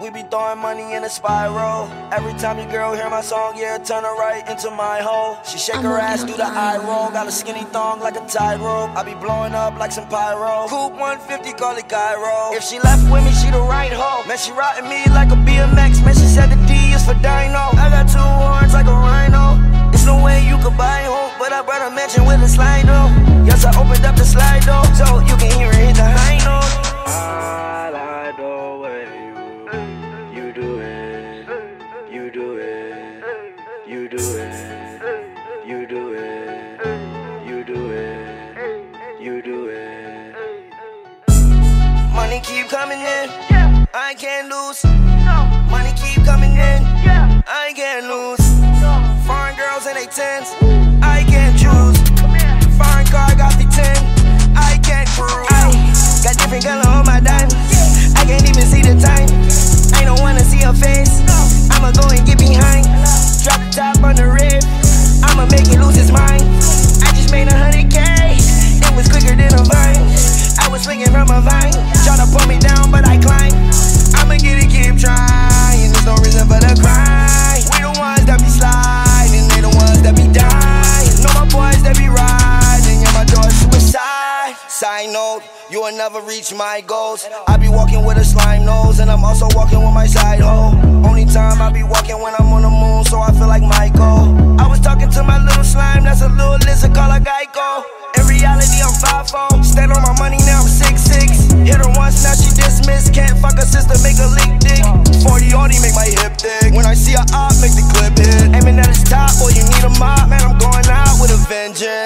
We be throwing money in a spiral. Every time your girl hear my song, yeah, turn her right into my hole. She shake I'm her ass, do the eye roll. Got a skinny thong like a tightrope. I be blowing up like some pyro. Coupe 150, call it gyro. If she left with me, she the right hoe. Man, she riding me like a BMX. Man, she said the D is for Dino. I got two horns like a rhino. There's no way you could buy hope, but I brought a mention with a slide though. Yes, I opened up the slide though, so you can hear I can't lose. Money keep coming in, I can't lose. Foreign girls in they tens, note, you will never reach my goals. I be walking with a slime nose, and I'm also walking with my side hoe. Only time I be walking when I'm on the moon, so I feel like Michael. I was talking to my little slime, that's a little lizard called a Geico. In reality, I'm 5'4. Stand on my money now, I'm 6'6. Hit her once, now she dismissed. Can't fuck her sister, make her lick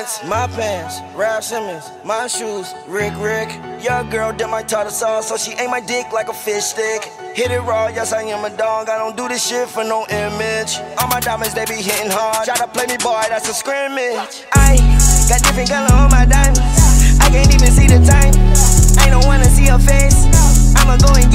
vengeance. My pants, Raf Simons. My shoes, Rick Rick. Your girl did my tartar sauce, so she ate my dick like a fish stick. Hit it raw, yes, I am a dog. I don't do this shit for no image. All my diamonds, they be hitting hard. Try to play me, boy, that's a scrimmage. I got different color on my diamonds. I can't even see the time. I don't wanna see her face. I'ma go and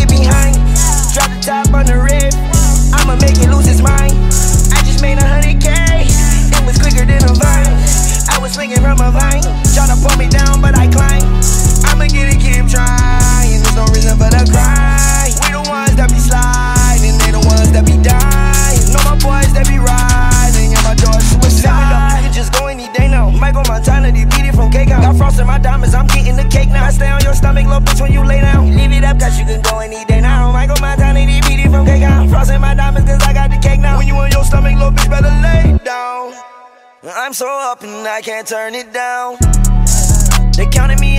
I stay on your stomach, little bitch, when you lay down. Leave it up, cause you can go any day now. Michael Montana, they beat it from cake out. Frost in my diamonds, cause I got the cake now. When you on your stomach, little bitch, better lay down. I'm so up and I can't turn it down. They counted me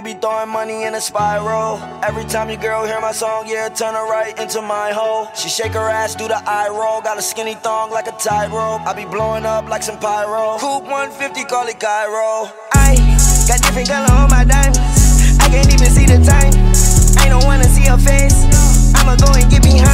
We be throwing money in a spiral. Every time your girl hear my song, yeah, turn her right into my hole. She shake her ass, do the eye roll. Got a skinny thong like a tightrope. I be blowing up like some pyro. Coupe 150, call it gyro. I got different color on my diamonds. I can't even see the time. I don't wanna see her face. I'ma go and get behind.